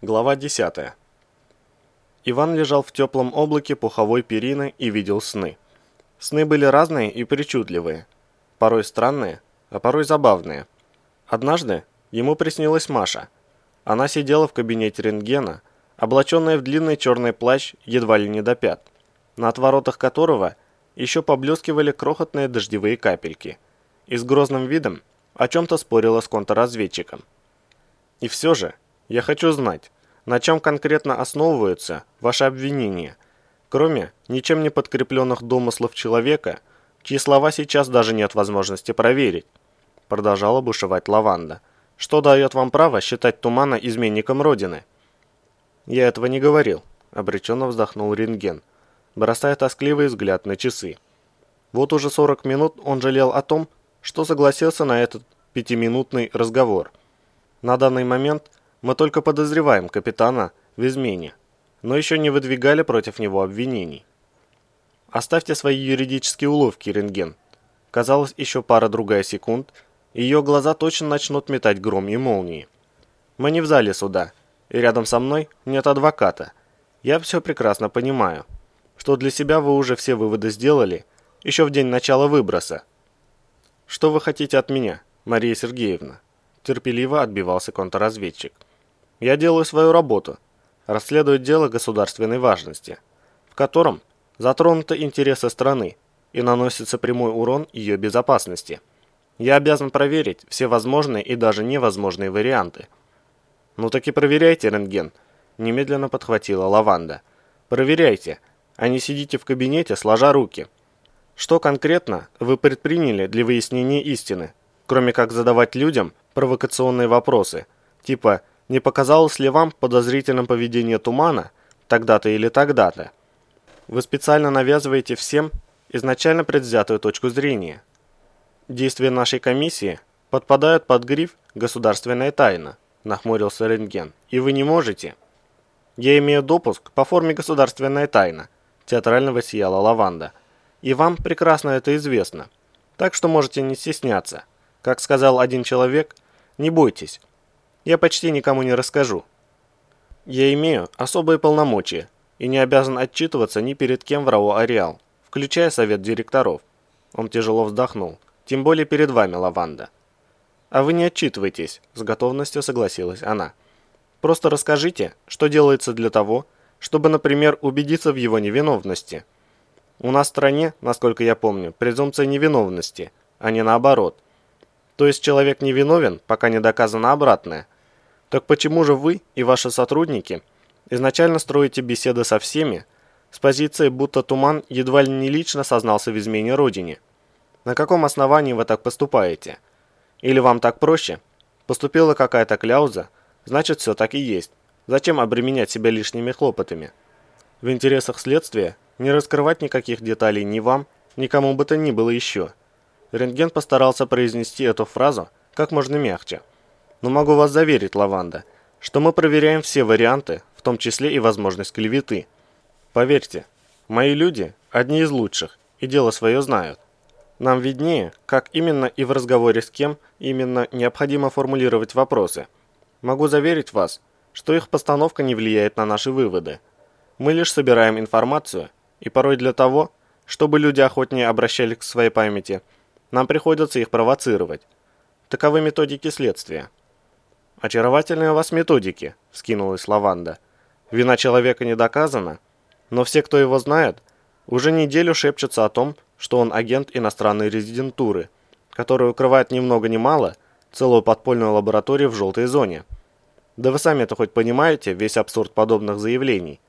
Глава 10. Иван лежал в теплом облаке пуховой перины и видел сны. Сны были разные и причудливые, порой странные, а порой забавные. Однажды ему приснилась Маша. Она сидела в кабинете рентгена, облаченная в длинный черный плащ едва ли не до пят, на отворотах которого еще поблескивали крохотные дождевые капельки, и с грозным видом о чем-то спорила с контрразведчиком. И все же, я хочу знать, на чем конкретно основываются ваши обвинения, кроме ничем не подкрепленных домыслов человека, чьи слова сейчас даже нет возможности проверить, продолжала бушевать Лаванда. Что дает вам право считать Тумана изменником Родины? Я этого не говорил, обреченно вздохнул рентген, бросая тоскливый взгляд на часы. Вот уже 40 минут он жалел о том, что согласился на этот пятиминутный разговор. На данный момент мы только подозреваем капитана в измене, но еще не выдвигали против него обвинений. Оставьте свои юридические уловки, рентген. Казалось, еще пара-другая секунд, и ее глаза точно начнут метать гром и молнии. Мы не в зале суда, и рядом со мной нет адвоката. Я все прекрасно понимаю, что для себя вы уже все выводы сделали еще в день начала выброса. Что вы хотите от меня, Мария Сергеевна? Терпеливо отбивался контрразведчик. Я делаю свою работу, расследую дело государственной важности, в котором затронуты интересы страны и наносится прямой урон ее безопасности. Я обязан проверить все возможные и даже невозможные варианты. Ну так и проверяйте рентген, немедленно подхватила Лаванда. Проверяйте, а не сидите в кабинете сложа руки. Что конкретно вы предприняли для выяснения истины, кроме как задавать людям провокационные вопросы, типа не показалось ли вам подозрительным поведение тумана тогда-то или тогда-то? Вы специально навязываете всем изначально предвзятую точку зрения. Действия нашей комиссии подпадают под гриф «Государственная тайна», нахмурился рентген, и вы не можете. Я имею допуск по форме «Государственная тайна», театрально воссияла лаванда, и вам прекрасно это известно, так что можете не стесняться. Как сказал один человек, не бойтесь, я почти никому не расскажу. Я имею особые полномочия и не обязан отчитываться ни перед кем в РАО «Ареал», включая совет директоров. Он тяжело вздохнул. Тем более перед вами, Лаванда. А вы не отчитывайтесь, с готовностью согласилась она. Просто расскажите, что делается для того, чтобы, например, убедиться в его невиновности. У нас в стране, насколько я помню, презумпция невиновности, а не наоборот. То есть человек невиновен, пока не доказано обратное – так почему же вы и ваши сотрудники изначально строите беседы со всеми с позиции, будто Туман едва ли не лично сознался в измене Родине? На каком основании вы так поступаете? Или вам так проще? Поступила какая-то кляуза, значит все так и есть. Зачем обременять себя лишними хлопотами? В интересах следствия не раскрывать никаких деталей ни вам, ни кому бы то ни было еще. Рентген постарался произнести эту фразу как можно мягче. Но могу вас заверить, Лаванда, что мы проверяем все варианты, в том числе и возможность клеветы. Поверьте, мои люди одни из лучших и дело свое знают. Нам виднее, как именно и в разговоре с кем именно необходимо формулировать вопросы. Могу заверить вас, что их постановка не влияет на наши выводы. Мы лишь собираем информацию, и порой для того, чтобы люди охотнее обращались к своей памяти, нам приходится их провоцировать. Таковы методики следствия. «Очаровательные у вас методики», – вскинулась Лаванда. «Вина человека не доказана, но все, кто его знает, уже неделю шепчутся о том, что он агент иностранной резидентуры, который укрывает ни много ни мало целую подпольную лабораторию в желтой зоне. Да вы сами это хоть понимаете, весь абсурд подобных заявлений.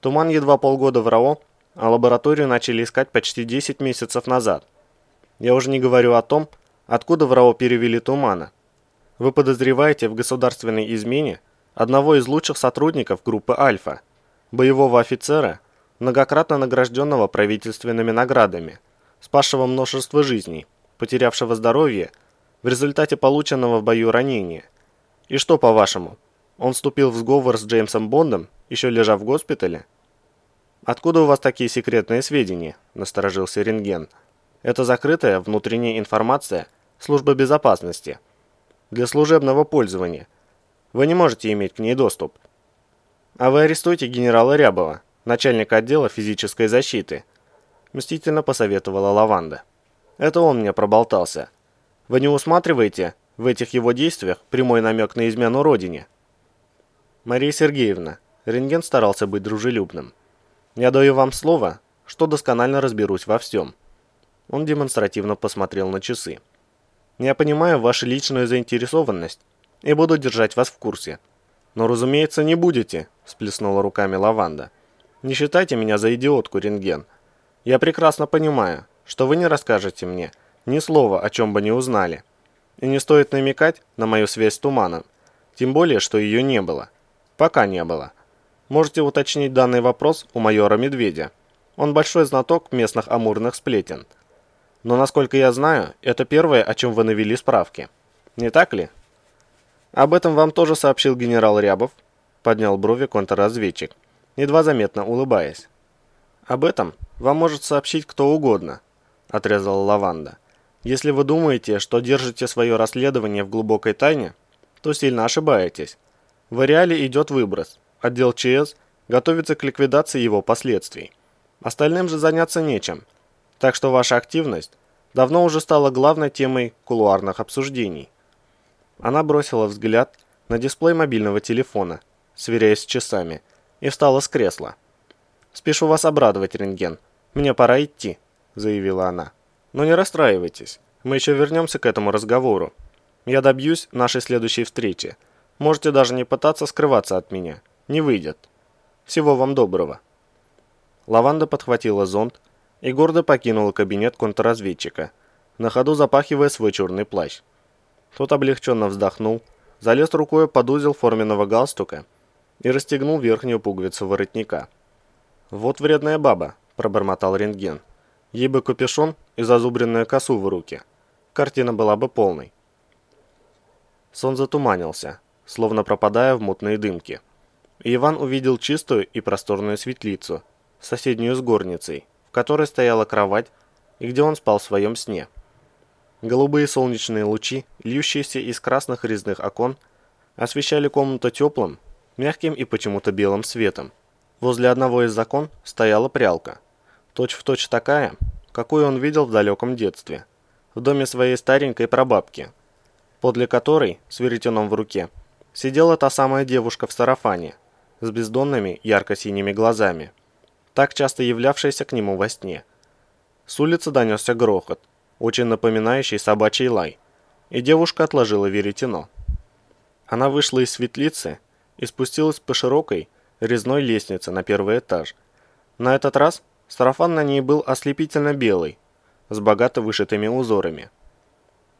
Туман едва полгода в РАО, а лабораторию начали искать почти 10 месяцев назад. Я уже не говорю о том, откуда в РАО перевели Тумана. Вы подозреваете в государственной измене одного из лучших сотрудников группы «Альфа», боевого офицера, многократно награжденного правительственными наградами, спасшего множество жизней, потерявшего здоровье в результате полученного в бою ранения. И что, по-вашему, он вступил в сговор с Джеймсом Бондом, еще лежа в госпитале? «Откуда у вас такие секретные сведения?» – насторожился рентген. «Это закрытая внутренняя информация службы безопасности – для служебного пользования. Вы не можете иметь к ней доступ. А вы арестуйте генерала Рябова, начальника отдела физической защиты. Мстительно посоветовала Лаванда. Это он мне проболтался. Вы не усматриваете в этих его действиях прямой намек на измену родине? Мария Сергеевна, рентген старался быть дружелюбным. Я даю вам слово, что досконально разберусь во всем. Он демонстративно посмотрел на часы. Я понимаю вашу личную заинтересованность и буду держать вас в курсе. Но, разумеется, не будете, всплеснула руками Лаванда. Не считайте меня за идиотку, рентген. Я прекрасно понимаю, что вы не расскажете мне ни слова, о чем бы не узнали. И не стоит намекать на мою связь с туманом, тем более, что ее не было. Пока не было. Можете уточнить данный вопрос у майора Медведя. Он большой знаток местных амурных сплетен. Но, насколько я знаю, это первое, о чем вы навели справки. Не так ли? Об этом вам тоже сообщил генерал Рябов, поднял брови контрразведчик, едва заметно улыбаясь. Об этом вам может сообщить кто угодно, отрезала Лаванда. Если вы думаете, что держите свое расследование в глубокой тайне, то сильно ошибаетесь. В реале идет выброс. Отдел ЧС готовится к ликвидации его последствий. Остальным же заняться нечем. Так что ваша активность давно уже стала главной темой кулуарных обсуждений. Она бросила взгляд на дисплей мобильного телефона, сверяясь с часами, и встала с кресла. «Спешу вас обрадовать, рентген. Мне пора идти», — заявила она. Но не расстраивайтесь, мы еще вернемся к этому разговору. Я добьюсь нашей следующей встречи. Можете даже не пытаться скрываться от меня. Не выйдет. Всего вам доброго. Лаванда подхватила зонт и гордо покинула кабинет контрразведчика, на ходу запахивая свой черный плащ. Тот облегченно вздохнул, залез рукой под узел форменного галстука и расстегнул верхнюю пуговицу воротника. «Вот вредная баба», – пробормотал рентген. Ей бы капюшон и зазубренную косу в руки. Картина была бы полной. Сон затуманился, словно пропадая в мутные дымки. И Иван увидел чистую и просторную светлицу, соседнюю с горницей, которой стояла кровать и где он спал в своем сне. Голубые солнечные лучи, льющиеся из красных резных окон, освещали комнату теплым, мягким и почему-то белым светом. Возле одного из окон стояла прялка – Точь-в-точь точь такая, какую он видел в далеком детстве, в доме своей старенькой прабабки, подле которой, с веретеном в руке, сидела та самая девушка в сарафане, с бездонными ярко-синими глазами, так часто являвшаяся к нему во сне. С улицы донесся грохот, очень напоминающий собачий лай, и девушка отложила веретено. Она вышла из светлицы и спустилась по широкой резной лестнице на первый этаж. На этот раз Сарафан на ней был ослепительно белый, с богато вышитыми узорами.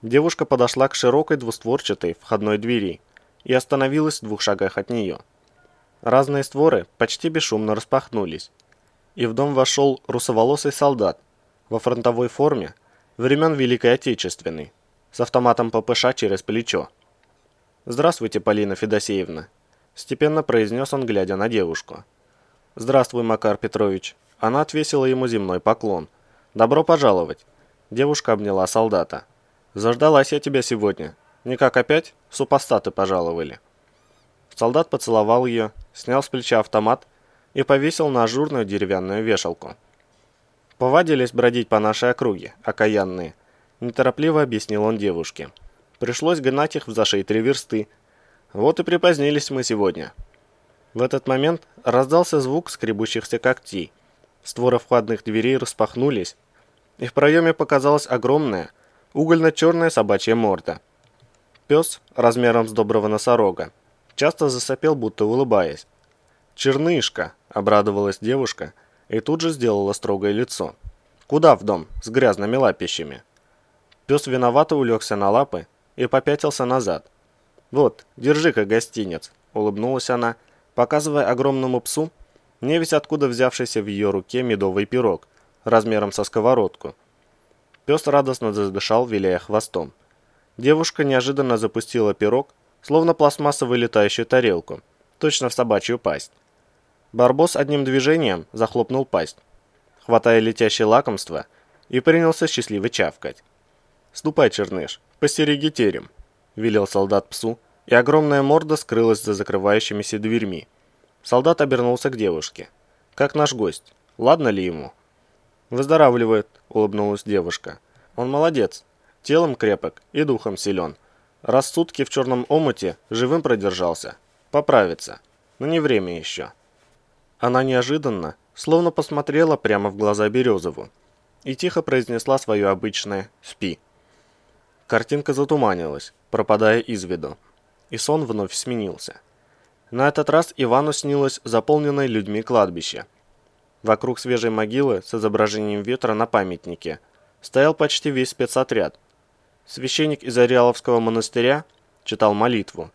Девушка подошла к широкой двустворчатой входной двери и остановилась в двух шагах от нее. Разные створы почти бесшумно распахнулись, и в дом вошел русоволосый солдат во фронтовой форме времен Великой Отечественной, с автоматом ППШ через плечо. «Здравствуйте, Полина Федосеевна», – степенно произнес он, глядя на девушку. «Здравствуй, Макар Петрович», она отвесила ему земной поклон. «Добро пожаловать!» Девушка обняла солдата. «Заждалась я тебя сегодня. Никак опять? Супостаты пожаловали». Солдат поцеловал ее, снял с плеча автомат и повесил на ажурную деревянную вешалку. «Повадились бродить по нашей округе, окаянные», – неторопливо объяснил он девушке. «Пришлось гнать их в зашей три версты. Вот и припозднились мы сегодня». В этот момент раздался звук скребущихся когтей. Створы входных дверей распахнулись, и в проеме показалась огромная, угольно-черная собачья морда. Пес, размером с доброго носорога, часто засопел, будто улыбаясь. «Чернышка!» – обрадовалась девушка и тут же сделала строгое лицо. «Куда в дом? С грязными лапищами?» Пес виновато улегся на лапы и попятился назад. «Вот, держи-ка гостинец», – улыбнулась она, показывая огромному псу не ведь откуда взявшийся в ее руке медовый пирог, размером со сковородку. Пес радостно задышал, виляя хвостом. Девушка неожиданно запустила пирог, словно пластмассовую летающую тарелку, точно в собачью пасть. Барбос одним движением захлопнул пасть, хватая летящее лакомство, и принялся счастливо чавкать. «Ступай, черныш, постереги терем», – велел солдат псу, и огромная морда скрылась за закрывающимися дверьми. Солдат обернулся к девушке. «Как наш гость? Ладно ли ему?» «Выздоравливает», — улыбнулась девушка. «Он молодец. Телом крепок и духом силен. Раз сутки в черном омуте живым продержался. Поправится. Но не время еще». Она неожиданно, словно посмотрела прямо в глаза Березову и тихо произнесла свое обычное «спи». Картинка затуманилась, пропадая из виду, и сон вновь сменился. На этот раз Ивану снилось заполненное людьми кладбище. Вокруг свежей могилы с изображением ветра на памятнике стоял почти весь спецотряд. Священник из Ариаловского монастыря читал молитву.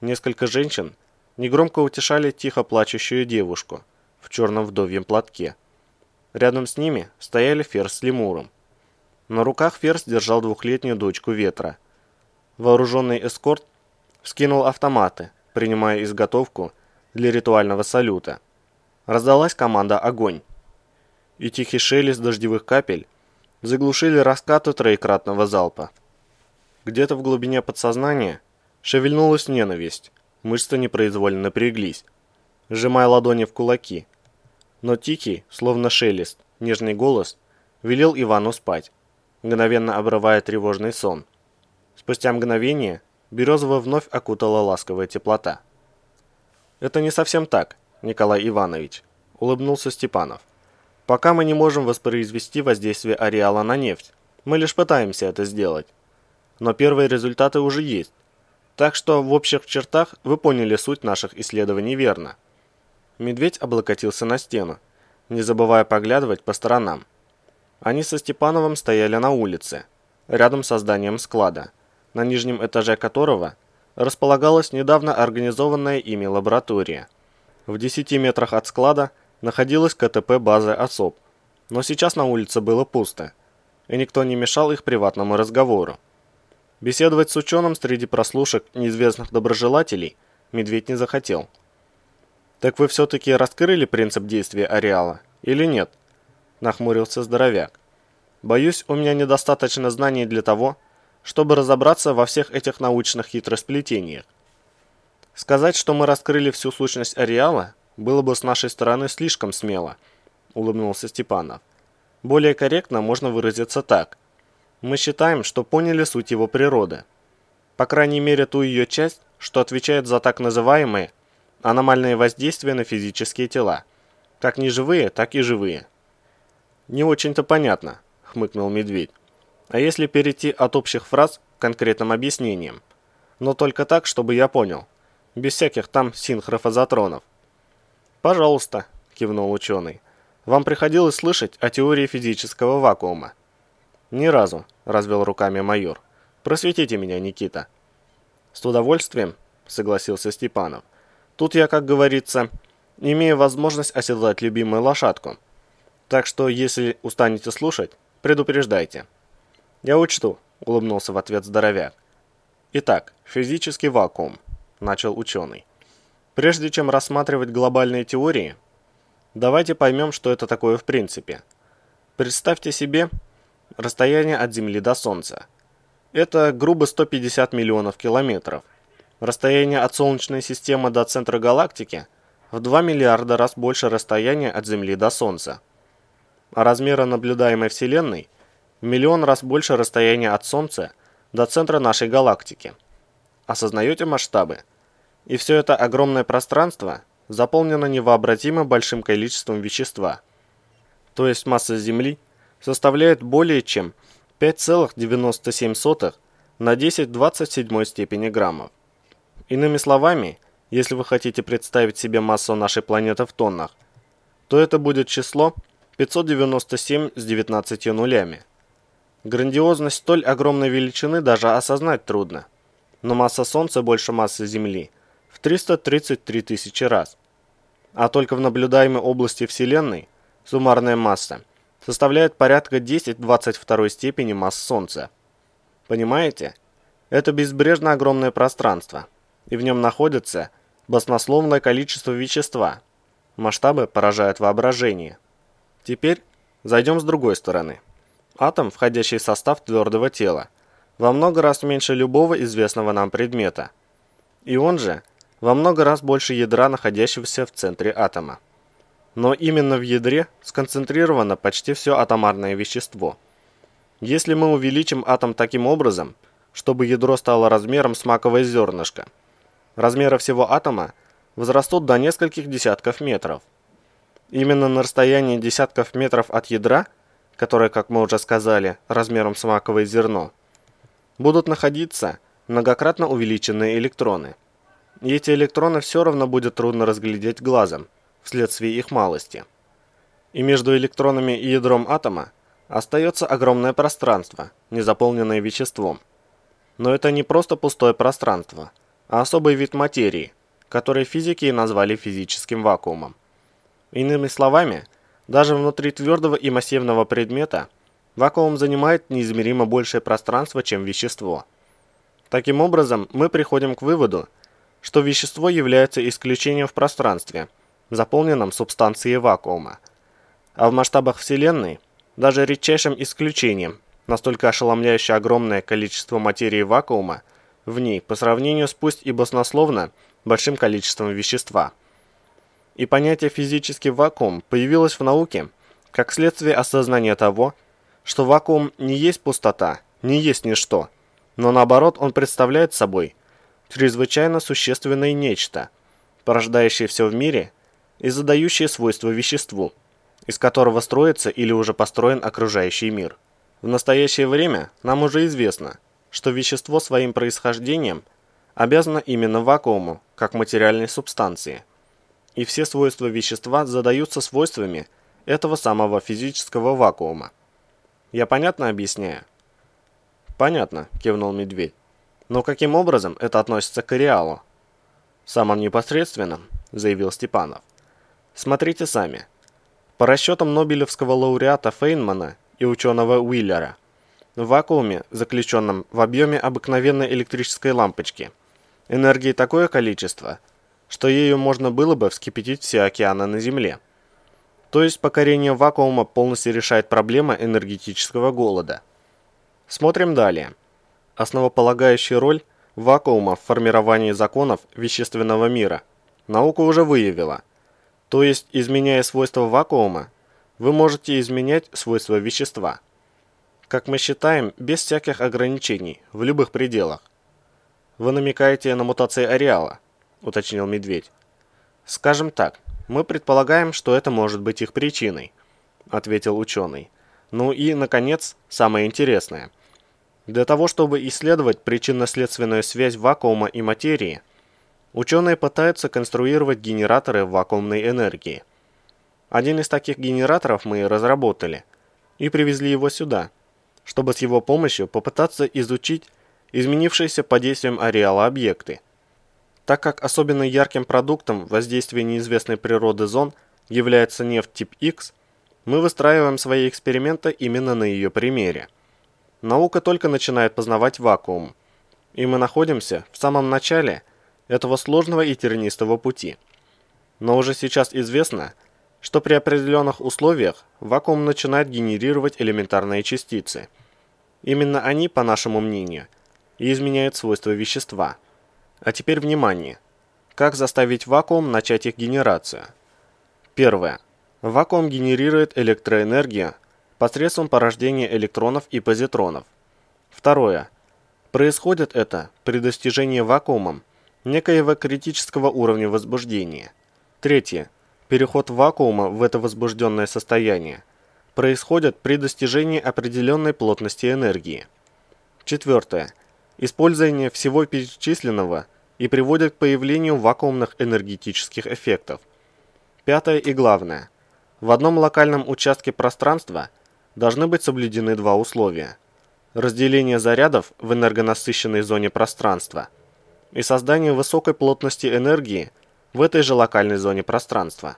Несколько женщин негромко утешали тихо плачущую девушку в черном вдовьем платке. Рядом с ними стояли Ферс с лемуром. На руках Ферс держал двухлетнюю дочку Ветра. Вооруженный эскорт вскинул автоматы, принимая изготовку для ритуального салюта. Раздалась команда «Огонь!» И тихий шелест дождевых капель заглушили раскаты троекратного залпа. Где-то в глубине подсознания шевельнулась ненависть, мышцы непроизвольно напряглись, сжимая ладони в кулаки. Но тихий, словно шелест, нежный голос велел Ивану спать, мгновенно обрывая тревожный сон. Спустя мгновение Березова вновь окутала ласковая теплота. «Это не совсем так, Николай Иванович», – улыбнулся Степанов. «Пока мы не можем воспроизвести воздействие ареала на нефть. Мы лишь пытаемся это сделать. Но первые результаты уже есть. Так что в общих чертах вы поняли суть наших исследований верно». Медведь облокотился на стену, не забывая поглядывать по сторонам. Они со Степановым стояли на улице, рядом со зданием склада – на нижнем этаже которого располагалась недавно организованная ими лаборатория. В 10 метрах от склада находилась КТП базы особ, но сейчас на улице было пусто, и никто не мешал их приватному разговору. Беседовать с ученым среди прослушек неизвестных доброжелателей Медведь не захотел. «Так вы все-таки раскрыли принцип действия ареала, или нет?» – нахмурился здоровяк. «Боюсь, у меня недостаточно знаний для того, чтобы разобраться во всех этих научных хитросплетениях. Сказать, что мы раскрыли всю сущность ареала, было бы с нашей стороны слишком смело, улыбнулся Степанов. Более корректно можно выразиться так. Мы считаем, что поняли суть его природы. По крайней мере, ту ее часть, что отвечает за так называемые аномальные воздействия на физические тела. Как неживые, так и живые. Не очень-то понятно, хмыкнул медведь. А если перейти от общих фраз к конкретным объяснениям? Но только так, чтобы я понял. Без всяких там синхрофазотронов. «Пожалуйста», – кивнул ученый. «Вам приходилось слышать о теории физического вакуума?» «Ни разу», – развел руками майор. «Просветите меня, Никита». «С удовольствием», – согласился Степанов. «Тут я, как говорится, имею возможность оседлать любимую лошадку. Так что, если устанете слушать, предупреждайте». «Я учту», – улыбнулся в ответ здоровяк. «Итак, физический вакуум», – начал ученый. «Прежде чем рассматривать глобальные теории, давайте поймем, что это такое в принципе. Представьте себе расстояние от Земли до Солнца. Это грубо 150 миллионов километров. Расстояние от Солнечной системы до центра галактики в 2 миллиарда раз больше расстояния от Земли до Солнца. А размеры наблюдаемой Вселенной – в миллион раз больше расстояния от Солнца до центра нашей галактики. Осознаете масштабы? И все это огромное пространство заполнено невообразимо большим количеством вещества. То есть масса Земли составляет более чем 5,97 на 10 в 27 степени граммов. Иными словами, если вы хотите представить себе массу нашей планеты в тоннах, то это будет число 597 с 19 нулями. Грандиозность столь огромной величины даже осознать трудно. Но масса Солнца больше массы Земли в 333 тысячи раз. А только в наблюдаемой области Вселенной суммарная масса составляет порядка 10 в 22 степени масс Солнца. Понимаете? Это безбрежно огромное пространство, и в нем находится баснословное количество вещества. Масштабы поражают воображение. Теперь зайдем с другой стороны. Атом, входящий в состав твердого тела, во много раз меньше любого известного нам предмета. и он же во много раз больше ядра, находящегося в центре атома. Но именно в ядре сконцентрировано почти все атомарное вещество. Если мы увеличим атом таким образом, чтобы ядро стало размером с маковое зернышко, размеры всего атома возрастут до нескольких десятков метров. Именно на расстоянии десятков метров от ядра, которое, как мы уже сказали, размером с маковое зерно, будут находиться многократно увеличенные электроны. И эти электроны все равно будет трудно разглядеть глазом, вследствие их малости. И между электронами и ядром атома остается огромное пространство, не заполненное веществом. Но это не просто пустое пространство, а особый вид материи, который физики назвали физическим вакуумом. Иными словами, даже внутри твердого и массивного предмета вакуум занимает неизмеримо большее пространство, чем вещество. Таким образом, мы приходим к выводу, что вещество является исключением в пространстве, заполненном субстанцией вакуума. А в масштабах Вселенной даже редчайшим исключением, настолько ошеломляюще огромное количество материи вакуума в ней по сравнению с пусть и баснословно большим количеством вещества. И понятие «физический вакуум» появилось в науке как следствие осознания того, что вакуум не есть пустота, не есть ничто, но наоборот он представляет собой чрезвычайно существенное нечто, порождающее все в мире и задающее свойства веществу, из которого строится или уже построен окружающий мир. В настоящее время нам уже известно, что вещество своим происхождением обязано именно вакууму, как материальной субстанции. И все свойства вещества задаются свойствами этого самого физического вакуума. Я понятно объясняю? Понятно, кивнул медведь. Но каким образом это относится к ареалу? Самым непосредственным, заявил Степанов. Смотрите сами. По расчетам Нобелевского лауреата Фейнмана и ученого Уиллера, в вакууме, заключенном в объеме обыкновенной электрической лампочки, энергии такое количество, что ею можно было бы вскипятить все океаны на Земле. То есть покорение вакуума полностью решает проблему энергетического голода. Смотрим далее. Основополагающая роль вакуума в формировании законов вещественного мира наука уже выявила – то есть, изменяя свойства вакуума, вы можете изменять свойства вещества. Как мы считаем, без всяких ограничений, в любых пределах. Вы намекаете на мутации ареала, уточнил медведь. Скажем так, мы предполагаем, что это может быть их причиной, ответил ученый. Ну и, наконец, самое интересное. Для того, чтобы исследовать причинно-следственную связь вакуума и материи – Ученые пытаются конструировать генераторы вакуумной энергии. Один из таких генераторов мы разработали и привезли его сюда, чтобы с его помощью попытаться изучить изменившиеся под действием ареала объекты. Так как особенно ярким продуктом воздействия неизвестной природы зон является нефть тип X, мы выстраиваем свои эксперименты именно на ее примере. Наука только начинает познавать вакуум, и мы находимся в самом начале – этого сложного и тернистого пути. Но уже сейчас известно, что при определенных условиях вакуум начинает генерировать элементарные частицы. Именно они, по нашему мнению, и изменяют свойства вещества. А теперь внимание. Как заставить вакуум начать их генерацию? Первое. Вакуум генерирует электроэнергию посредством порождения электронов и позитронов. Второе. Происходит это при достижении вакуумом некоего критического уровня возбуждения. Третье. Переход вакуума в это возбужденное состояние происходит при достижении определенной плотности энергии. Четвертое. Использование всего перечисленного и приводит к появлению вакуумных энергетических эффектов. Пятое и главное. В одном локальном участке пространства должны быть соблюдены два условия. Разделение зарядов в энергонасыщенной зоне пространства – и созданию высокой плотности энергии в этой же локальной зоне пространства.